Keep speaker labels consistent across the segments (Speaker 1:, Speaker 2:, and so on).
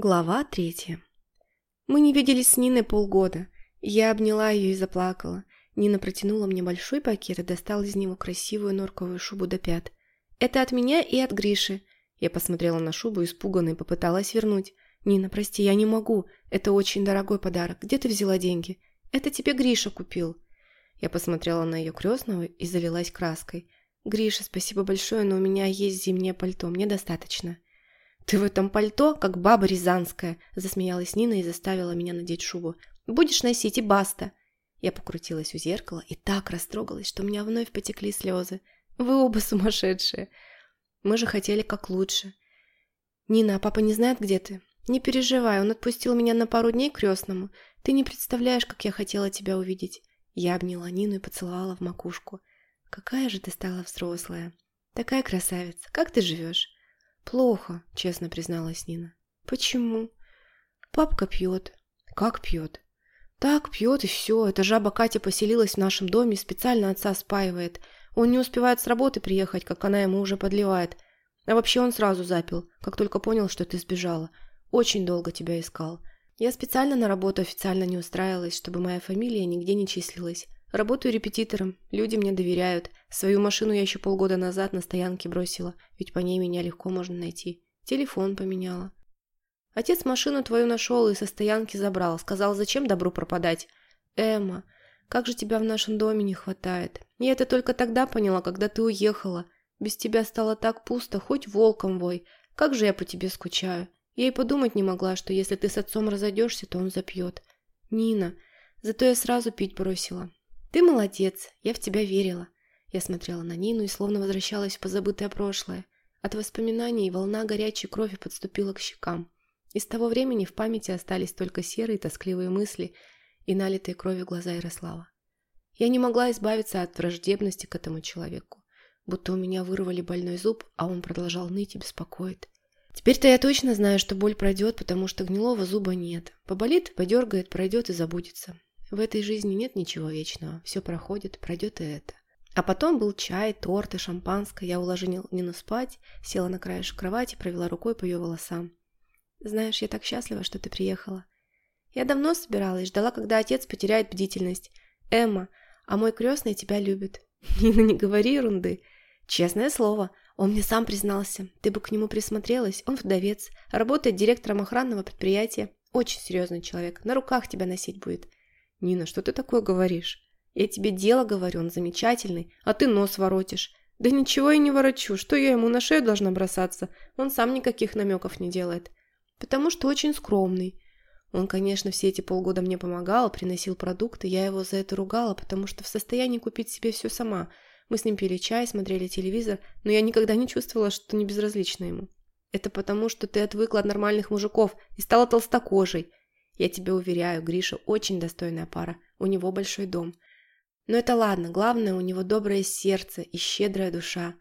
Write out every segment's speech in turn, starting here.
Speaker 1: Глава третья. Мы не виделись с Ниной полгода. Я обняла ее и заплакала. Нина протянула мне большой пакет и достала из него красивую норковую шубу до пят. «Это от меня и от Гриши». Я посмотрела на шубу, испуганно и попыталась вернуть. «Нина, прости, я не могу. Это очень дорогой подарок. Где ты взяла деньги?» «Это тебе Гриша купил». Я посмотрела на ее крестного и залилась краской. «Гриша, спасибо большое, но у меня есть зимнее пальто. Мне достаточно». «Ты в этом пальто, как баба рязанская», – засмеялась Нина и заставила меня надеть шубу. «Будешь носить и баста». Я покрутилась у зеркала и так растрогалась, что у меня вновь потекли слезы. «Вы оба сумасшедшие. Мы же хотели как лучше». «Нина, а папа не знает, где ты?» «Не переживай, он отпустил меня на пару дней крестному. Ты не представляешь, как я хотела тебя увидеть». Я обняла Нину и поцеловала в макушку. «Какая же ты стала взрослая. Такая красавица. Как ты живешь?» «Плохо», — честно призналась Нина. «Почему?» «Папка пьет». «Как пьет?» «Так, пьет и все. Эта жаба Катя поселилась в нашем доме и специально отца спаивает. Он не успевает с работы приехать, как она ему уже подливает. А вообще он сразу запил, как только понял, что ты сбежала. Очень долго тебя искал. Я специально на работу официально не устраивалась, чтобы моя фамилия нигде не числилась. Работаю репетитором, люди мне доверяют. Свою машину я еще полгода назад на стоянке бросила, ведь по ней меня легко можно найти. Телефон поменяла. Отец машину твою нашел и со стоянки забрал. Сказал, зачем добру пропадать? Эмма, как же тебя в нашем доме не хватает. Я это только тогда поняла, когда ты уехала. Без тебя стало так пусто, хоть волком вой. Как же я по тебе скучаю. Я и подумать не могла, что если ты с отцом разойдешься, то он запьет. Нина, зато я сразу пить бросила. «Ты молодец, я в тебя верила». Я смотрела на Нину и словно возвращалась в позабытое прошлое. От воспоминаний волна горячей крови подступила к щекам. И с того времени в памяти остались только серые тоскливые мысли и налитые кровью глаза Ярослава. Я не могла избавиться от враждебности к этому человеку. Будто у меня вырвали больной зуб, а он продолжал ныть и беспокоит. Теперь-то я точно знаю, что боль пройдет, потому что гнилого зуба нет. Поболит, подергает, пройдет и забудется. В этой жизни нет ничего вечного, все проходит, пройдет и это. А потом был чай, торт и шампанское. Я уложила Нину спать, села на краешек кровати, провела рукой по ее волосам. «Знаешь, я так счастлива, что ты приехала. Я давно собиралась, ждала, когда отец потеряет бдительность. Эмма, а мой крестный тебя любит. Нина, не говори ерунды. Честное слово, он мне сам признался. Ты бы к нему присмотрелась, он вдовец, работает директором охранного предприятия. Очень серьезный человек, на руках тебя носить будет. «Нина, что ты такое говоришь? Я тебе дело говорю, он замечательный, а ты нос воротишь». «Да ничего я не ворочу, что я ему на шею должна бросаться? Он сам никаких намеков не делает. Потому что очень скромный. Он, конечно, все эти полгода мне помогал, приносил продукты, я его за это ругала, потому что в состоянии купить себе все сама. Мы с ним пили чай, смотрели телевизор, но я никогда не чувствовала, что не безразлично ему. Это потому, что ты отвыкла от нормальных мужиков и стала толстокожей. Я тебе уверяю, Гриша очень достойная пара, у него большой дом. Но это ладно, главное, у него доброе сердце и щедрая душа.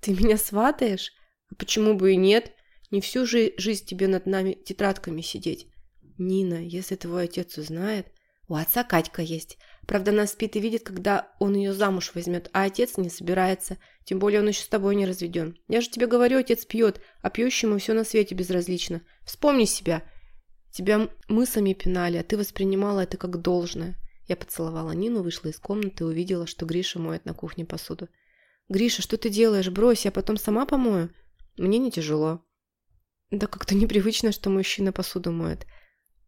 Speaker 1: Ты меня сватаешь? А почему бы и нет? Не всю же жизнь тебе над нами тетрадками сидеть. Нина, если твой отец узнает... У отца Катька есть. Правда, она спит и видит, когда он ее замуж возьмет, а отец не собирается. Тем более он еще с тобой не разведен. Я же тебе говорю, отец пьет, а пьющему все на свете безразлично. Вспомни себя. Тебя мысами пинали, а ты воспринимала это как должное. Я поцеловала Нину, вышла из комнаты и увидела, что Гриша моет на кухне посуду. «Гриша, что ты делаешь? Брось, я потом сама помою». «Мне не тяжело». «Да как-то непривычно, что мужчина посуду моет.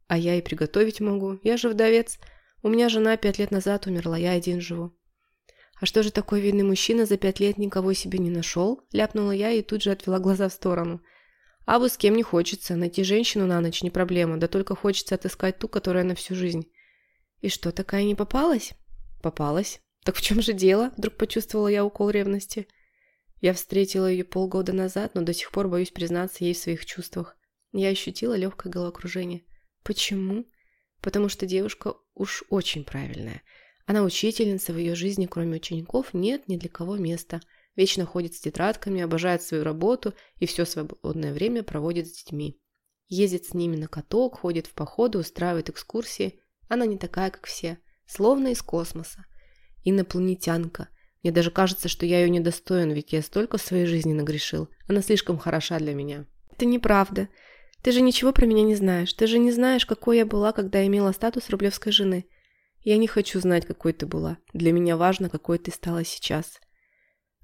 Speaker 1: А я и приготовить могу. Я же вдовец. У меня жена пять лет назад умерла, я один живу». «А что же такой видный мужчина за пять лет никого себе не нашел?» Ляпнула я и тут же отвела глаза в сторону. А бы с кем не хочется. Найти женщину на ночь не проблема, да только хочется отыскать ту, которая на всю жизнь. И что, такая не попалась? Попалась. Так в чем же дело? Вдруг почувствовала я укол ревности. Я встретила ее полгода назад, но до сих пор боюсь признаться ей в своих чувствах. Я ощутила легкое головокружение. Почему? Потому что девушка уж очень правильная. Она учительница, в ее жизни, кроме учеников, нет ни для кого места – вечно ходит с тетрадками, обожает свою работу и все свободное время проводит с детьми. Ездит с ними на каток, ходит в походы, устраивает экскурсии. Она не такая, как все, словно из космоса. Инопланетянка. Мне даже кажется, что я ее недостоин, ведь я столько в своей жизни нагрешил. Она слишком хороша для меня. Это неправда. Ты же ничего про меня не знаешь. Ты же не знаешь, какой я была, когда имела статус рублевской жены. Я не хочу знать, какой ты была. Для меня важно, какой ты стала сейчас.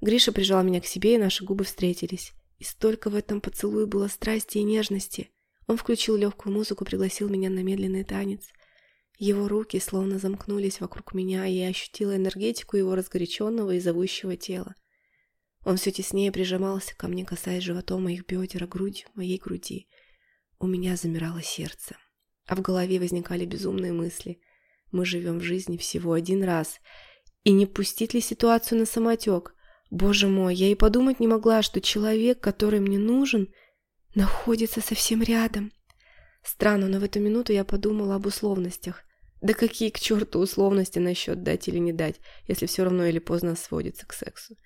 Speaker 1: Гриша прижал меня к себе, и наши губы встретились. И столько в этом поцелуе было страсти и нежности. Он включил легкую музыку, пригласил меня на медленный танец. Его руки словно замкнулись вокруг меня, и я ощутила энергетику его разгоряченного и зовущего тела. Он все теснее прижимался ко мне, касаясь животом моих бедер, а грудь моей груди. У меня замирало сердце, а в голове возникали безумные мысли. Мы живем в жизни всего один раз. И не пустить ли ситуацию на самотек? Боже мой, я и подумать не могла, что человек, который мне нужен, находится совсем рядом. Странно, но в эту минуту я подумала об условностях. Да какие к черту условности насчет дать или не дать, если все равно или поздно сводится к сексу.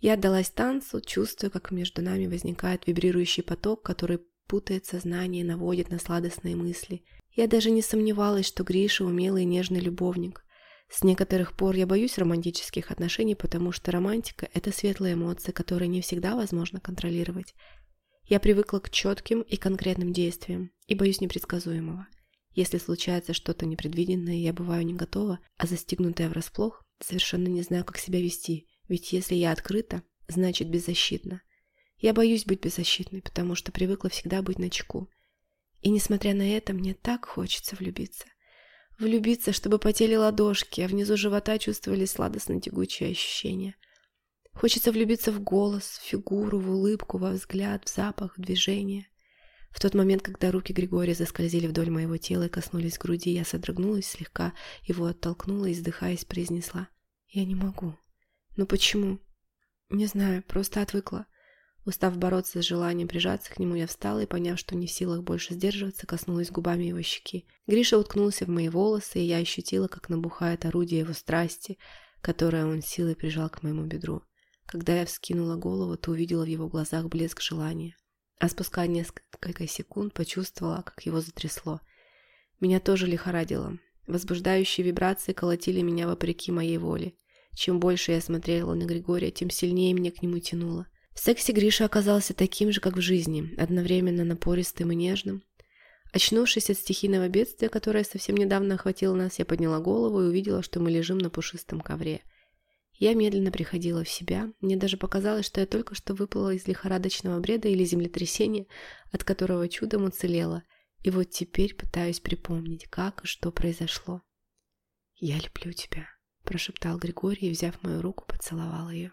Speaker 1: Я отдалась танцу, чувствуя, как между нами возникает вибрирующий поток, который путает сознание и наводит на сладостные мысли. Я даже не сомневалась, что Гриша умелый и нежный любовник. С некоторых пор я боюсь романтических отношений, потому что романтика – это светлая эмоция, которую не всегда возможно контролировать. Я привыкла к четким и конкретным действиям и боюсь непредсказуемого. Если случается что-то непредвиденное, я бываю не готова, а застигнутая врасплох, совершенно не знаю, как себя вести, ведь если я открыта, значит беззащитна. Я боюсь быть беззащитной, потому что привыкла всегда быть начеку. И несмотря на это, мне так хочется влюбиться. Влюбиться, чтобы потели ладошки, а внизу живота чувствовали сладостно-тягучие ощущения. Хочется влюбиться в голос, в фигуру, в улыбку, во взгляд, в запах, в движение. В тот момент, когда руки Григория заскользили вдоль моего тела и коснулись груди, я содрогнулась слегка, его оттолкнула и, вздыхаясь, произнесла. «Я не могу». «Ну почему?» «Не знаю, просто отвыкла». Устав бороться с желанием прижаться к нему, я встала и, поняв, что не в силах больше сдерживаться, коснулась губами его щеки. Гриша уткнулся в мои волосы, и я ощутила, как набухает орудие его страсти, которое он силой прижал к моему бедру. Когда я вскинула голову, то увидела в его глазах блеск желания. А спустя несколько секунд почувствовала, как его затрясло. Меня тоже лихорадило. Возбуждающие вибрации колотили меня вопреки моей воле. Чем больше я смотрела на Григория, тем сильнее меня к нему тянуло. В сексе Гриша оказался таким же, как в жизни, одновременно напористым и нежным. Очнувшись от стихийного бедствия, которое совсем недавно охватило нас, я подняла голову и увидела, что мы лежим на пушистом ковре. Я медленно приходила в себя. Мне даже показалось, что я только что выплыла из лихорадочного бреда или землетрясения, от которого чудом уцелела. И вот теперь пытаюсь припомнить, как и что произошло. «Я люблю тебя», – прошептал Григорий взяв мою руку, поцеловал ее.